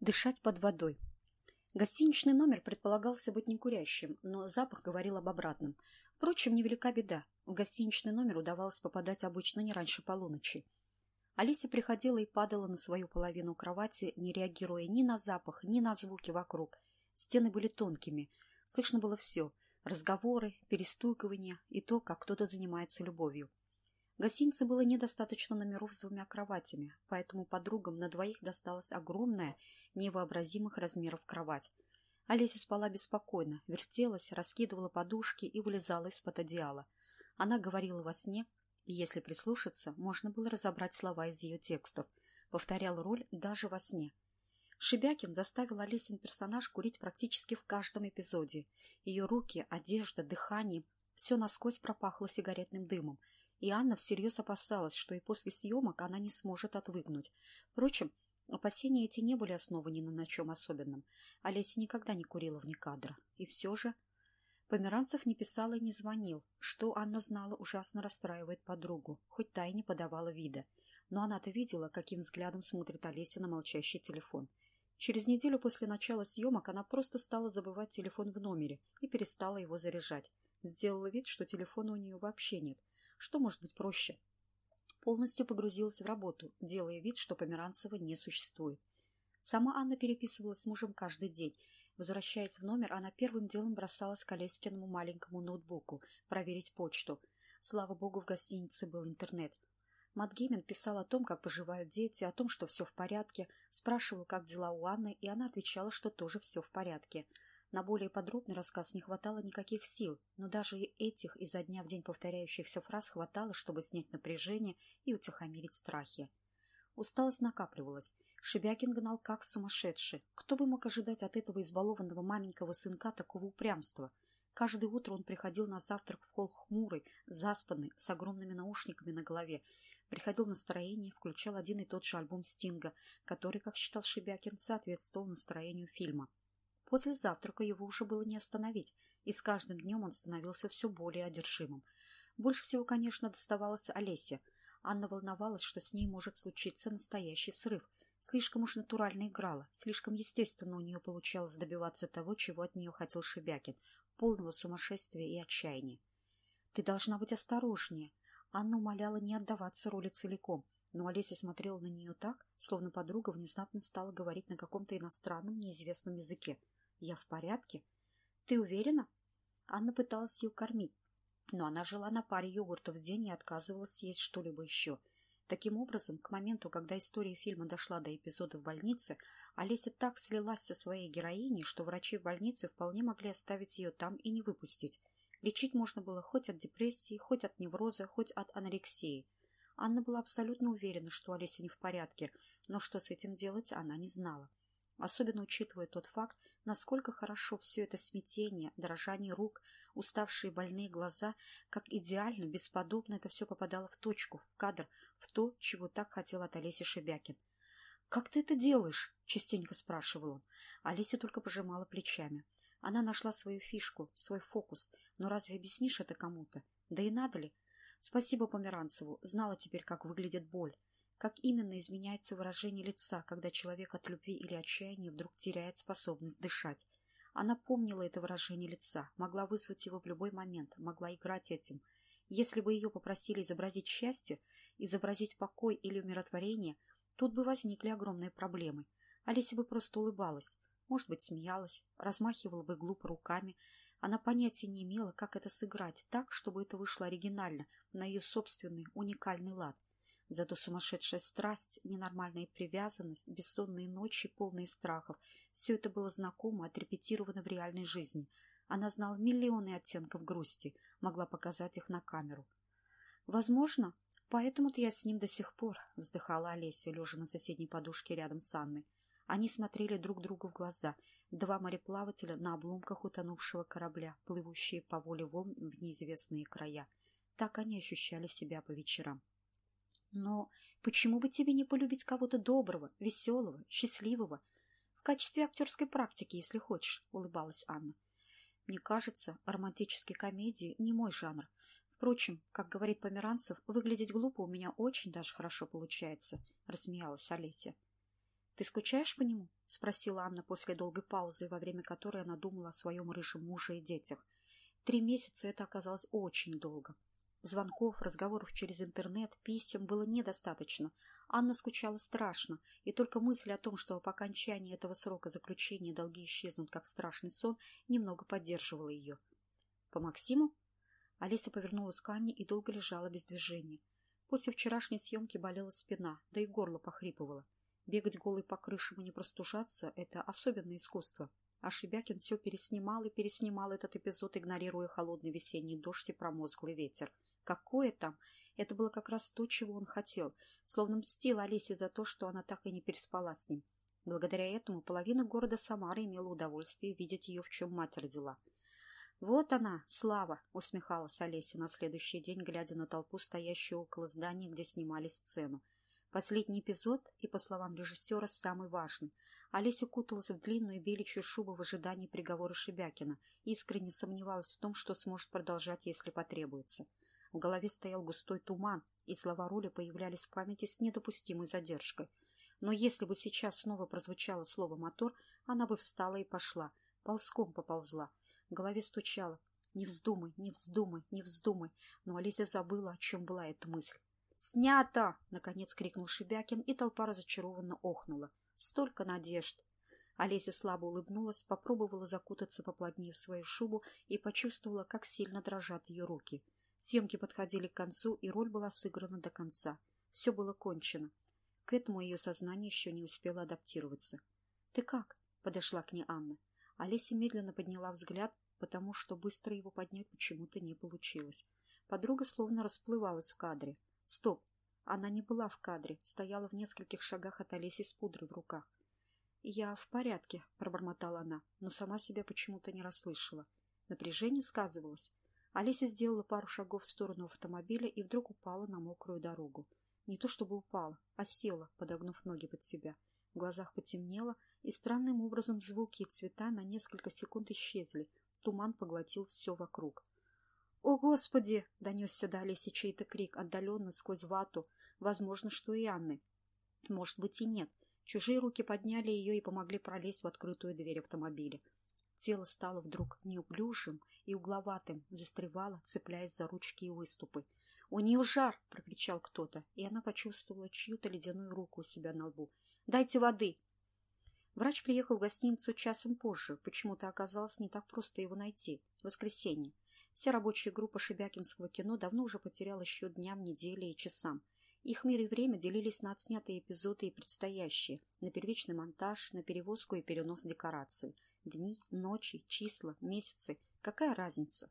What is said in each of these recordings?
Дышать под водой. Гостиничный номер предполагался быть некурящим, но запах говорил об обратном. Впрочем, невелика беда. В гостиничный номер удавалось попадать обычно не раньше полуночи. Алиса приходила и падала на свою половину кровати, не реагируя ни на запах, ни на звуки вокруг. Стены были тонкими. Слышно было все — разговоры, перестукивания и то, как кто-то занимается любовью. В гостинице было недостаточно номеров с двумя кроватями, поэтому подругам на двоих досталась огромная, невообразимых размеров кровать. Олеся спала беспокойно, вертелась, раскидывала подушки и вылезала из-под одеяла. Она говорила во сне, и если прислушаться, можно было разобрать слова из ее текстов. Повторял роль даже во сне. Шебякин заставил Олесин персонаж курить практически в каждом эпизоде. Ее руки, одежда, дыхание – все насквозь пропахло сигаретным дымом, и Анна всерьез опасалась, что и после съемок она не сможет отвыкнуть. Впрочем, опасения эти не были основаны ни на чем особенном. Олеся никогда не курила вне кадра. И все же... Померанцев не писал и не звонил, что Анна знала ужасно расстраивает подругу, хоть та и не подавала вида. Но она-то видела, каким взглядом смотрит Олеся на молчащий телефон. Через неделю после начала съемок она просто стала забывать телефон в номере и перестала его заряжать. Сделала вид, что телефона у нее вообще нет – что может быть проще? Полностью погрузилась в работу, делая вид, что Померанцева не существует. Сама Анна переписывалась с мужем каждый день. Возвращаясь в номер, она первым делом бросалась к Олеськиному маленькому ноутбуку проверить почту. Слава богу, в гостинице был интернет. Матгеймен писал о том, как поживают дети, о том, что все в порядке, спрашивал, как дела у Анны, и она отвечала, что тоже все в порядке. На более подробный рассказ не хватало никаких сил, но даже и этих изо дня в день повторяющихся фраз хватало, чтобы снять напряжение и утихомирить страхи. Усталость накапливалась. Шебякин гнал как сумасшедший. Кто бы мог ожидать от этого избалованного маменького сынка такого упрямства? Каждое утро он приходил на завтрак в холл хмурый, заспанный, с огромными наушниками на голове. Приходил в настроение, включал один и тот же альбом Стинга, который, как считал Шебякин, соответствовал настроению фильма. После завтрака его уже было не остановить, и с каждым днем он становился все более одержимым. Больше всего, конечно, доставалось Олесе. Анна волновалась, что с ней может случиться настоящий срыв. Слишком уж натурально играла, слишком естественно у нее получалось добиваться того, чего от нее хотел Шебякин — полного сумасшествия и отчаяния. «Ты должна быть осторожнее». Анна умоляла не отдаваться роли целиком, но Олеся смотрела на нее так, словно подруга внезапно стала говорить на каком-то иностранном неизвестном языке — я в порядке? Ты уверена? Анна пыталась ее кормить, но она жила на паре йогуртов в день и отказывалась съесть что-либо еще. Таким образом, к моменту, когда история фильма дошла до эпизода в больнице, Олеся так слилась со своей героиней, что врачи в больнице вполне могли оставить ее там и не выпустить. Лечить можно было хоть от депрессии, хоть от невроза, хоть от анорексии. Анна была абсолютно уверена, что Олеся не в порядке, но что с этим делать она не знала особенно учитывая тот факт, насколько хорошо все это смятение, дрожание рук, уставшие больные глаза, как идеально, бесподобно это все попадало в точку, в кадр, в то, чего так хотел от Олеси Шебякин. «Как ты это делаешь?» — частенько спрашивал он. Олеся только пожимала плечами. Она нашла свою фишку, свой фокус. Но разве объяснишь это кому-то? Да и надо ли? Спасибо Померанцеву, знала теперь, как выглядит боль. Как именно изменяется выражение лица, когда человек от любви или отчаяния вдруг теряет способность дышать? Она помнила это выражение лица, могла вызвать его в любой момент, могла играть этим. Если бы ее попросили изобразить счастье, изобразить покой или умиротворение, тут бы возникли огромные проблемы. Олеся бы просто улыбалась, может быть, смеялась, размахивала бы глупо руками. Она понятия не имела, как это сыграть так, чтобы это вышло оригинально, на ее собственный уникальный лад. Зато сумасшедшая страсть, ненормальная привязанность, бессонные ночи, полные страхов – все это было знакомо, отрепетировано в реальной жизни. Она знала миллионы оттенков грусти, могла показать их на камеру. «Возможно, поэтому-то я с ним до сих пор», – вздыхала Олеся, лежа на соседней подушке рядом с Анной. Они смотрели друг другу в глаза, два мореплавателя на обломках утонувшего корабля, плывущие по воле волн в неизвестные края. Так они ощущали себя по вечерам. Но почему бы тебе не полюбить кого-то доброго, веселого, счастливого? В качестве актерской практики, если хочешь, — улыбалась Анна. Мне кажется, романтические комедии не мой жанр. Впрочем, как говорит Померанцев, выглядеть глупо у меня очень даже хорошо получается, — рассмеялась Олеся. «Ты скучаешь по нему?» — спросила Анна после долгой паузы, во время которой она думала о своем рыжем муже и детях. Три месяца это оказалось очень долго. Звонков, разговоров через интернет, писем было недостаточно. Анна скучала страшно, и только мысль о том, что по окончании этого срока заключения долги исчезнут как страшный сон, немного поддерживала ее. «По Максиму?» Олеся повернулась к Анне и долго лежала без движения. После вчерашней съемки болела спина, да и горло похрипывало. Бегать голой по крышам и не простужаться — это особенное искусство. А Шебякин все переснимал и переснимал этот эпизод, игнорируя холодный весенний дождь и промозглый ветер. Какое там? Это было как раз то, чего он хотел, словно мстил Олесе за то, что она так и не переспала с ним. Благодаря этому половина города Самары имела удовольствие видеть ее, в чем мать родила. «Вот она, слава!» — усмехалась Олеся на следующий день, глядя на толпу, стоящую около здания, где снимали сцену. Последний эпизод, и, по словам режиссера, самый важный. Олеся куталась в длинную беличью шубу в ожидании приговора Шебякина, искренне сомневалась в том, что сможет продолжать, если потребуется. В голове стоял густой туман, и слова роли появлялись в памяти с недопустимой задержкой. Но если бы сейчас снова прозвучало слово «мотор», она бы встала и пошла, ползком поползла. В голове стучало «Не вздумай, не вздумай, не вздумай», но Олеся забыла, о чем была эта мысль. «Снято!» — наконец крикнул Шебякин, и толпа разочарованно охнула. «Столько надежд!» Олеся слабо улыбнулась, попробовала закутаться поплотнее в свою шубу и почувствовала, как сильно дрожат ее руки. Съемки подходили к концу, и роль была сыграна до конца. Все было кончено. К этому ее сознание еще не успело адаптироваться. «Ты как?» — подошла к ней Анна. Олеся медленно подняла взгляд, потому что быстро его поднять почему-то не получилось. Подруга словно расплывалась в кадре. Стоп! Она не была в кадре, стояла в нескольких шагах от Олеси с пудрой в руках. «Я в порядке», — пробормотала она, но сама себя почему-то не расслышала. Напряжение сказывалось. Олеся сделала пару шагов в сторону автомобиля и вдруг упала на мокрую дорогу. Не то чтобы упала, а села, подогнув ноги под себя. В глазах потемнело, и странным образом звуки и цвета на несколько секунд исчезли. Туман поглотил все вокруг. «О, Господи!» — донесся до Олеси чей-то крик, отдаленно, сквозь вату. Возможно, что и Анны. Может быть, и нет. Чужие руки подняли ее и помогли пролезть в открытую дверь автомобиля. Тело стало вдруг неуклюжим и угловатым, застревало, цепляясь за ручки и выступы. «У нее жар!» — прокричал кто-то, и она почувствовала чью-то ледяную руку у себя на лбу. «Дайте воды!» Врач приехал в гостиницу часом позже. Почему-то оказалось не так просто его найти. Воскресенье. Вся рабочая группа Шебякинского кино давно уже потеряла счет дням, недели и часам. Их мир и время делились на отснятые эпизоды и предстоящие, на первичный монтаж, на перевозку и перенос декораций. Дни, ночи, числа, месяцы. Какая разница?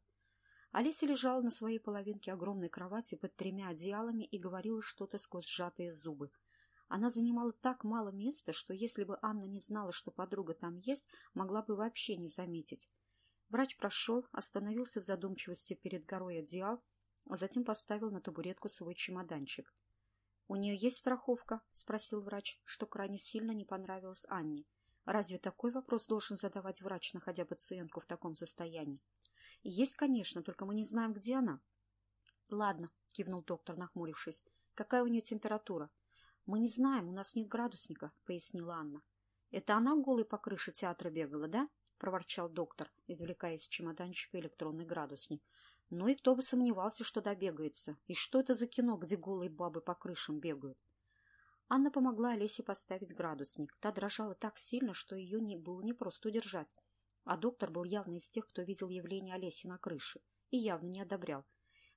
Олеся лежала на своей половинке огромной кровати под тремя одеялами и говорила что-то сквозь сжатые зубы. Она занимала так мало места, что если бы Анна не знала, что подруга там есть, могла бы вообще не заметить. Врач прошел, остановился в задумчивости перед горой одеял, а затем поставил на табуретку свой чемоданчик. — У нее есть страховка? — спросил врач, что крайне сильно не понравилось Анне. Разве такой вопрос должен задавать врач, находя пациентку в таком состоянии? — Есть, конечно, только мы не знаем, где она. — Ладно, — кивнул доктор, нахмурившись. — Какая у нее температура? — Мы не знаем, у нас нет градусника, — пояснила Анна. — Это она голой по крыше театра бегала, да? — проворчал доктор, извлекая из чемоданчика электронный градусник. Ну и кто бы сомневался, что добегается. И что это за кино, где голые бабы по крышам бегают? Анна помогла Олесе поставить градусник. Та дрожала так сильно, что ее не было не просто удержать. А доктор был явно из тех, кто видел явление Олеси на крыше, и явно не одобрял.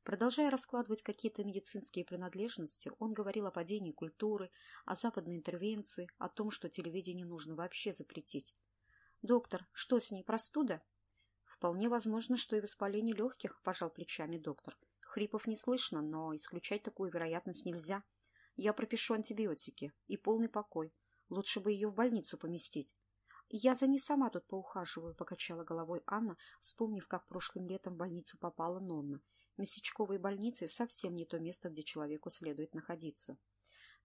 Продолжая раскладывать какие-то медицинские принадлежности, он говорил о падении культуры, о западной интервенции, о том, что телевидение нужно вообще запретить. «Доктор, что с ней, простуда?» «Вполне возможно, что и воспаление легких», – пожал плечами доктор. «Хрипов не слышно, но исключать такую вероятность нельзя. Я пропишу антибиотики и полный покой. Лучше бы ее в больницу поместить». «Я за ней сама тут поухаживаю», — покачала головой Анна, вспомнив, как прошлым летом в больницу попала Нонна. Месячковые больницы — совсем не то место, где человеку следует находиться.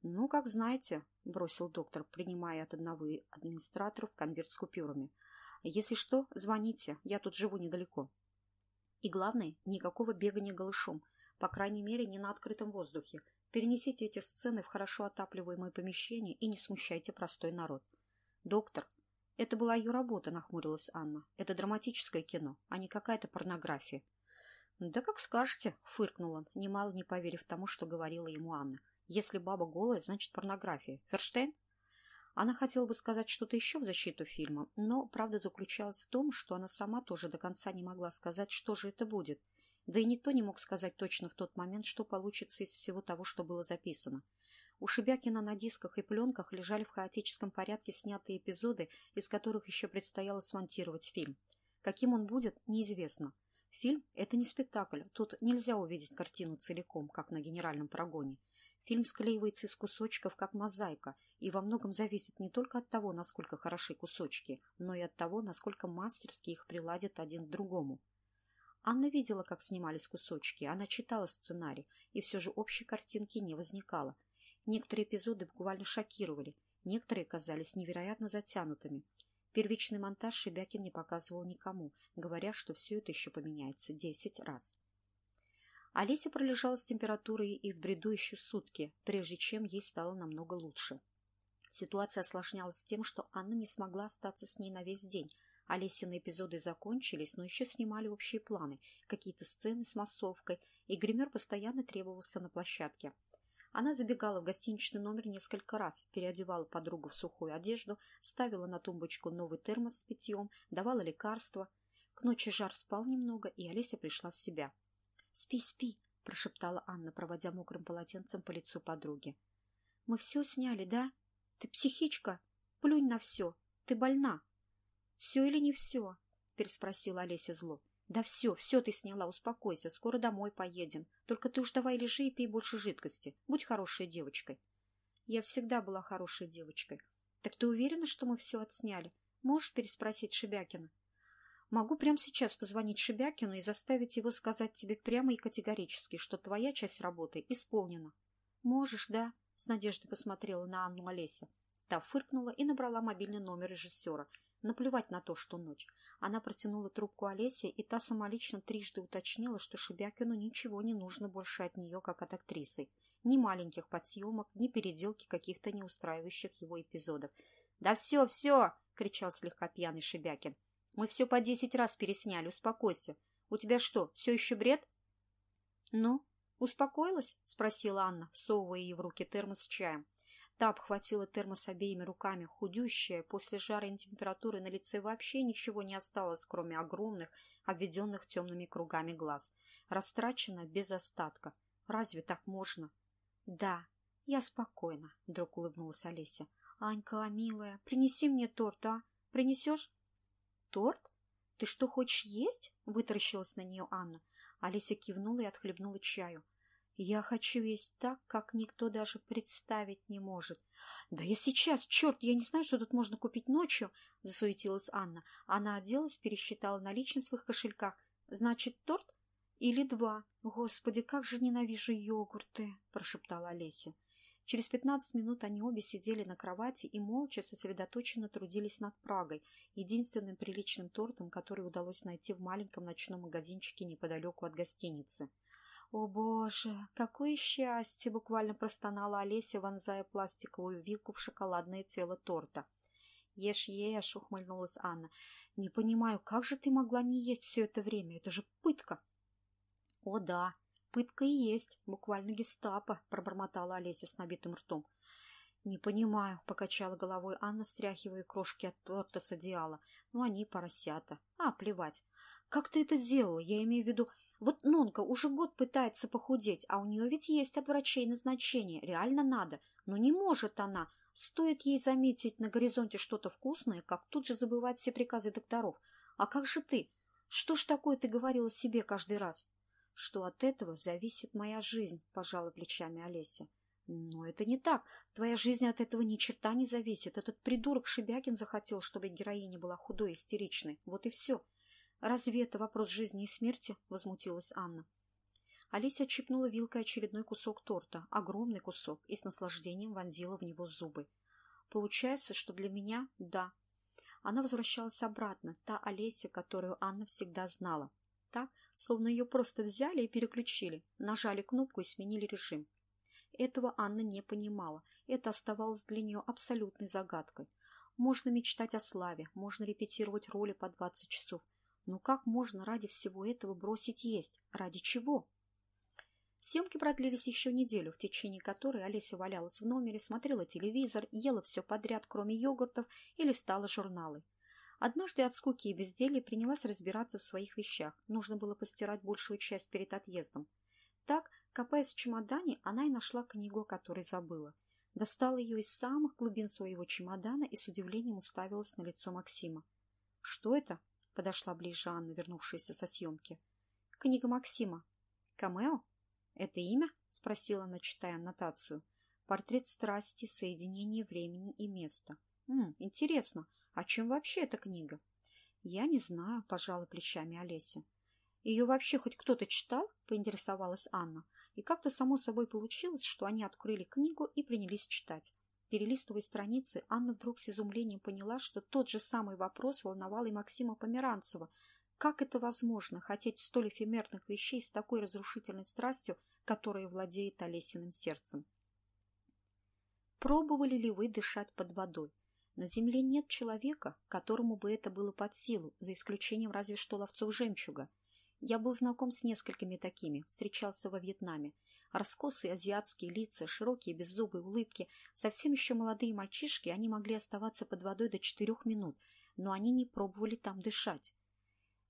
«Ну, как знаете», — бросил доктор, принимая от одного администраторов конверт с купюрами. «Если что, звоните, я тут живу недалеко». И главное, никакого бегания голышом, по крайней мере, не на открытом воздухе. Перенесите эти сцены в хорошо отапливаемое помещение и не смущайте простой народ. Доктор, это была ее работа, нахмурилась Анна. Это драматическое кино, а не какая-то порнография. Да как скажете, фыркнул он, немало не поверив тому, что говорила ему Анна. Если баба голая, значит порнография. Ферштейн? Она хотела бы сказать что-то еще в защиту фильма, но правда заключалась в том, что она сама тоже до конца не могла сказать, что же это будет. Да и никто не мог сказать точно в тот момент, что получится из всего того, что было записано. У Шебякина на дисках и пленках лежали в хаотическом порядке снятые эпизоды, из которых еще предстояло смонтировать фильм. Каким он будет, неизвестно. Фильм – это не спектакль, тут нельзя увидеть картину целиком, как на генеральном прогоне. Фильм склеивается из кусочков, как мозаика, и во многом зависит не только от того, насколько хороши кусочки, но и от того, насколько мастерски их приладят один к другому. Анна видела, как снимались кусочки, она читала сценарий, и все же общей картинки не возникало. Некоторые эпизоды буквально шокировали, некоторые казались невероятно затянутыми. Первичный монтаж Шебякин не показывал никому, говоря, что все это еще поменяется десять раз. Олеся пролежала с температурой и в бреду еще сутки, прежде чем ей стало намного лучше. Ситуация осложнялась тем, что Анна не смогла остаться с ней на весь день. Олесины эпизоды закончились, но еще снимали общие планы, какие-то сцены с массовкой, и гример постоянно требовался на площадке. Она забегала в гостиничный номер несколько раз, переодевала подругу в сухую одежду, ставила на тумбочку новый термос с питьем, давала лекарства. К ночи жар спал немного, и Олеся пришла в себя. «Спи, спи!» – прошептала Анна, проводя мокрым полотенцем по лицу подруги. «Мы все сняли, да? Ты психичка? Плюнь на все. Ты больна!» «Все или не все?» – переспросила Олеся зло. «Да все, все ты сняла, успокойся, скоро домой поедем. Только ты уж давай лежи и пей больше жидкости. Будь хорошей девочкой». «Я всегда была хорошей девочкой». «Так ты уверена, что мы все отсняли? Можешь переспросить Шебякина?» Могу прямо сейчас позвонить Шебякину и заставить его сказать тебе прямо и категорически, что твоя часть работы исполнена. Можешь, да? С надеждой посмотрела на Анну Олеся. Та фыркнула и набрала мобильный номер режиссера. Наплевать на то, что ночь. Она протянула трубку Олесе, и та самолично трижды уточнила, что Шебякину ничего не нужно больше от нее, как от актрисы. Ни маленьких подсъемок, ни переделки каких-то неустраивающих его эпизодов. «Да все, все!» — кричал слегка пьяный Шебякин. Мы все по десять раз пересняли, успокойся. У тебя что, все еще бред? Ну, успокоилась? Спросила Анна, всовывая ей в руки термос с чаем. Та обхватила термос обеими руками, худющая, после жары и температуры на лице вообще ничего не осталось, кроме огромных, обведенных темными кругами глаз. Растрачена без остатка. Разве так можно? Да, я спокойна, вдруг улыбнулась Олеся. Анька, милая, принеси мне торт, а? Принесешь? Торт? Ты что, хочешь есть?» — вытаращилась на нее Анна. Алиса кивнула и отхлебнула чаю. «Я хочу есть так, как никто даже представить не может». «Да я сейчас! Черт, я не знаю, что тут можно купить ночью!» — засуетилась Анна. Она оделась, пересчитала наличность в их кошельках. «Значит, торт? Или два? Господи, как же ненавижу йогурты!» — прошептала Олеся. Через пятнадцать минут они обе сидели на кровати и молча сосредоточенно трудились над Прагой, единственным приличным тортом, который удалось найти в маленьком ночном магазинчике неподалеку от гостиницы. «О, боже, какое счастье!» — буквально простонала Олеся, вонзая пластиковую вилку в шоколадное тело торта. «Ешь, ешь!» — ухмыльнулась Анна. «Не понимаю, как же ты могла не есть все это время? Это же пытка!» «О, да!» Пытка и есть, буквально гестапо, пробормотала Олеся с набитым ртом. Не понимаю, покачала головой Анна, стряхивая крошки от торта с одеяла. Ну, они поросята. А, плевать. Как ты это сделала? Я имею в виду... Вот Нонка уже год пытается похудеть, а у нее ведь есть от врачей назначение. Реально надо. Но не может она. Стоит ей заметить на горизонте что-то вкусное, как тут же забывать все приказы докторов. А как же ты? Что ж такое ты говорила себе каждый раз? Что от этого зависит моя жизнь, пожала плечами Олеся. Но это не так. Твоя жизнь от этого ни черта не зависит. Этот придурок Шебякин захотел, чтобы героиня была худой и истеричной. Вот и все. Разве это вопрос жизни и смерти? Возмутилась Анна. Олеся отщипнула вилкой очередной кусок торта, огромный кусок, и с наслаждением вонзила в него зубы. Получается, что для меня – да. Она возвращалась обратно, та Олеся, которую Анна всегда знала так, словно ее просто взяли и переключили, нажали кнопку и сменили режим. Этого Анна не понимала. Это оставалось для нее абсолютной загадкой. Можно мечтать о славе, можно репетировать роли по 20 часов. Но как можно ради всего этого бросить есть? Ради чего? Съемки продлились еще неделю, в течение которой Олеся валялась в номере, смотрела телевизор, ела все подряд, кроме йогуртов, и листала журналы. Однажды от скуки и безделья принялась разбираться в своих вещах. Нужно было постирать большую часть перед отъездом. Так, копаясь в чемодане, она и нашла книгу, о которой забыла. Достала ее из самых глубин своего чемодана и с удивлением уставилась на лицо Максима. — Что это? — подошла ближе Анна, вернувшаяся со съемки. — Книга Максима. — Камео? «Это имя?» — спросила она, читая аннотацию. «Портрет страсти, соединение времени и места». «М, интересно, о чем вообще эта книга?» «Я не знаю», — пожала плечами Олеся. «Ее вообще хоть кто-то читал?» — поинтересовалась Анна. И как-то само собой получилось, что они открыли книгу и принялись читать. Перелистывая страницы, Анна вдруг с изумлением поняла, что тот же самый вопрос волновал и Максима Померанцева, как это возможно, хотеть столь эфемерных вещей с такой разрушительной страстью, которая владеет Олесиным сердцем? Пробовали ли вы дышать под водой? На земле нет человека, которому бы это было под силу, за исключением разве что ловцов жемчуга. Я был знаком с несколькими такими, встречался во Вьетнаме. Раскосые азиатские лица, широкие беззубые улыбки, совсем еще молодые мальчишки, они могли оставаться под водой до четырех минут, но они не пробовали там дышать.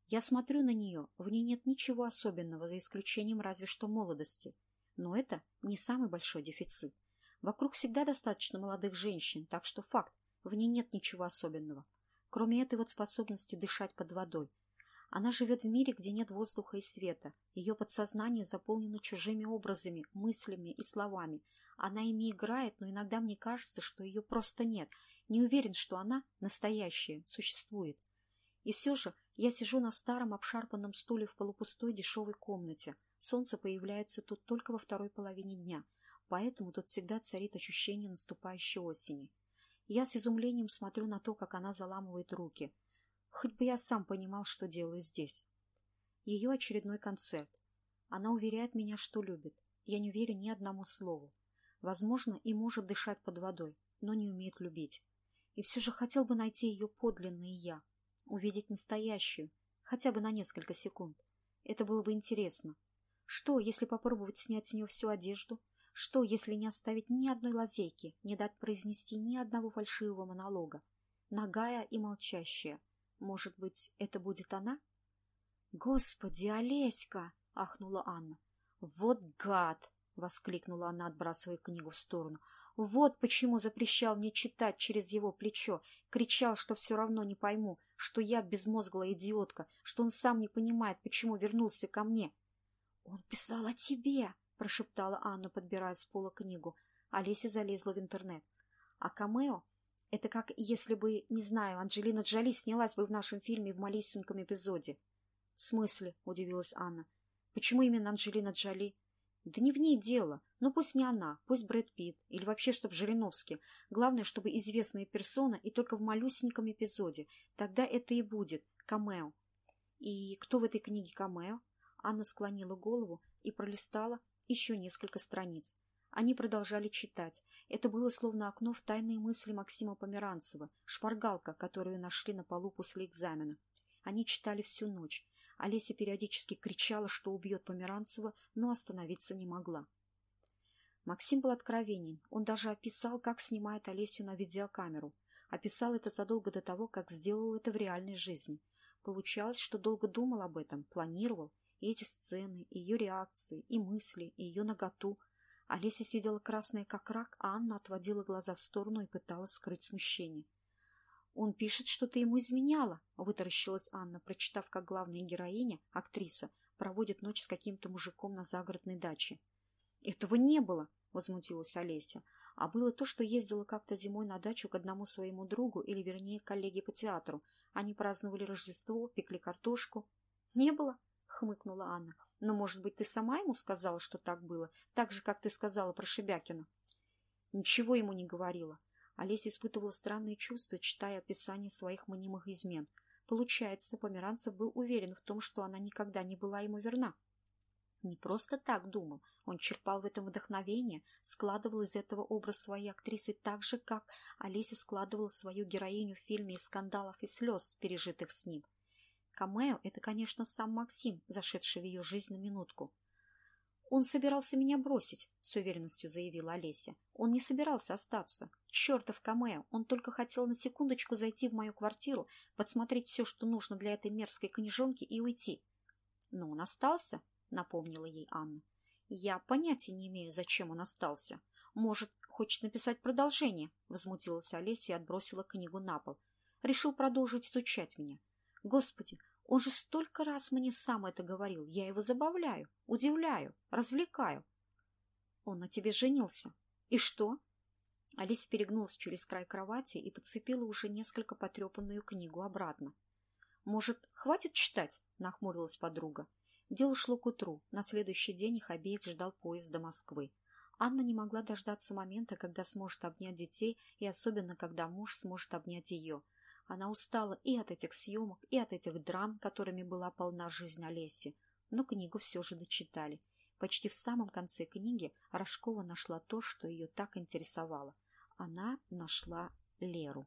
Я смотрю на нее, в ней нет ничего особенного, за исключением разве что молодости. Но это не самый большой дефицит. Вокруг всегда достаточно молодых женщин, так что факт, в ней нет ничего особенного. Кроме этой вот способности дышать под водой. Она живет в мире, где нет воздуха и света. Ее подсознание заполнено чужими образами, мыслями и словами. Она ими играет, но иногда мне кажется, что ее просто нет. Не уверен, что она, настоящая, существует. И все же я сижу на старом обшарпанном стуле в полупустой дешевой комнате. Солнце появляется тут только во второй половине дня, поэтому тут всегда царит ощущение наступающей осени. Я с изумлением смотрю на то, как она заламывает руки. Хоть бы я сам понимал, что делаю здесь. Ее очередной концерт. Она уверяет меня, что любит. Я не верю ни одному слову. Возможно, и может дышать под водой, но не умеет любить. И все же хотел бы найти ее подлинное «я», увидеть настоящую, хотя бы на несколько секунд. Это было бы интересно. Что, если попробовать снять с нее всю одежду? Что, если не оставить ни одной лазейки, не дать произнести ни одного фальшивого монолога? Нагая и молчащая. Может быть, это будет она? «Господи, Олеська!» — ахнула Анна. «Вот гад!» — воскликнула она, отбрасывая книгу в сторону. Вот почему запрещал мне читать через его плечо, кричал, что все равно не пойму, что я безмозглая идиотка, что он сам не понимает, почему вернулся ко мне. — Он писал о тебе, — прошептала Анна, подбирая с пола книгу. Олеся залезла в интернет. — А камео? Это как если бы, не знаю, Анджелина Джоли снялась бы в нашем фильме в малюсеньком эпизоде. — В смысле? — удивилась Анна. — Почему именно Анджелина Джоли? Да не в ней дело. Ну, пусть не она, пусть Брэд Питт, или вообще, чтоб Жириновский. Главное, чтобы известная персона и только в малюсеньком эпизоде. Тогда это и будет камео. И кто в этой книге камео? Анна склонила голову и пролистала еще несколько страниц. Они продолжали читать. Это было словно окно в тайные мысли Максима Померанцева, шпаргалка, которую нашли на полу после экзамена. Они читали всю ночь. Олеся периодически кричала, что убьет Померанцева, но остановиться не могла. Максим был откровенен. Он даже описал, как снимает Олесю на видеокамеру. Описал это задолго до того, как сделал это в реальной жизни. Получалось, что долго думал об этом, планировал. И эти сцены, и ее реакции, и мысли, и ее наготу. Олеся сидела красная, как рак, а Анна отводила глаза в сторону и пыталась скрыть смущение. «Он пишет, что ты ему изменяла», — вытаращилась Анна, прочитав, как главная героиня, актриса, проводит ночь с каким-то мужиком на загородной даче. «Этого не было», — возмутилась Олеся. «А было то, что ездила как-то зимой на дачу к одному своему другу, или, вернее, коллеге по театру. Они праздновали Рождество, пекли картошку». «Не было?» — хмыкнула Анна. «Но, может быть, ты сама ему сказала, что так было, так же, как ты сказала про Шебякина?» «Ничего ему не говорила. Олеся испытывала странные чувства, читая описание своих мнимых измен. Получается, Померанцев был уверен в том, что она никогда не была ему верна. Не просто так думал, он черпал в этом вдохновение, складывал из этого образ своей актрисы так же, как Олеся складывала свою героиню в фильме из скандалов и слез, пережитых с ним. Камео — это, конечно, сам Максим, зашедший в ее жизнь на минутку. «Он собирался меня бросить», — с уверенностью заявила Олеся. «Он не собирался остаться. Чертов Камео! Он только хотел на секундочку зайти в мою квартиру, подсмотреть все, что нужно для этой мерзкой книжонки, и уйти». «Но он остался», — напомнила ей Анна. «Я понятия не имею, зачем он остался. Может, хочет написать продолжение?» — возмутилась Олеся и отбросила книгу на пол. «Решил продолжить изучать меня. Господи, он же столько раз мне сам это говорил. Я его забавляю, удивляю, развлекаю. Он на тебе женился. И что? Алиса перегнулась через край кровати и подцепила уже несколько потрепанную книгу обратно. «Может, хватит читать?» — нахмурилась подруга. Дело шло к утру. На следующий день их обеих ждал поезд до Москвы. Анна не могла дождаться момента, когда сможет обнять детей, и особенно, когда муж сможет обнять ее — она устала и от этих съемок, и от этих драм, которыми была полна жизнь Олеси. Но книгу все же дочитали. Почти в самом конце книги Рожкова нашла то, что ее так интересовало. Она нашла Леру.